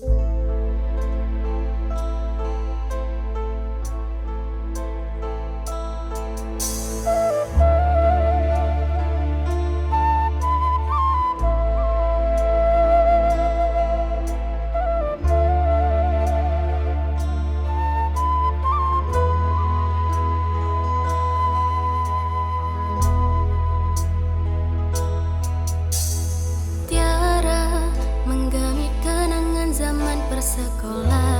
you zaman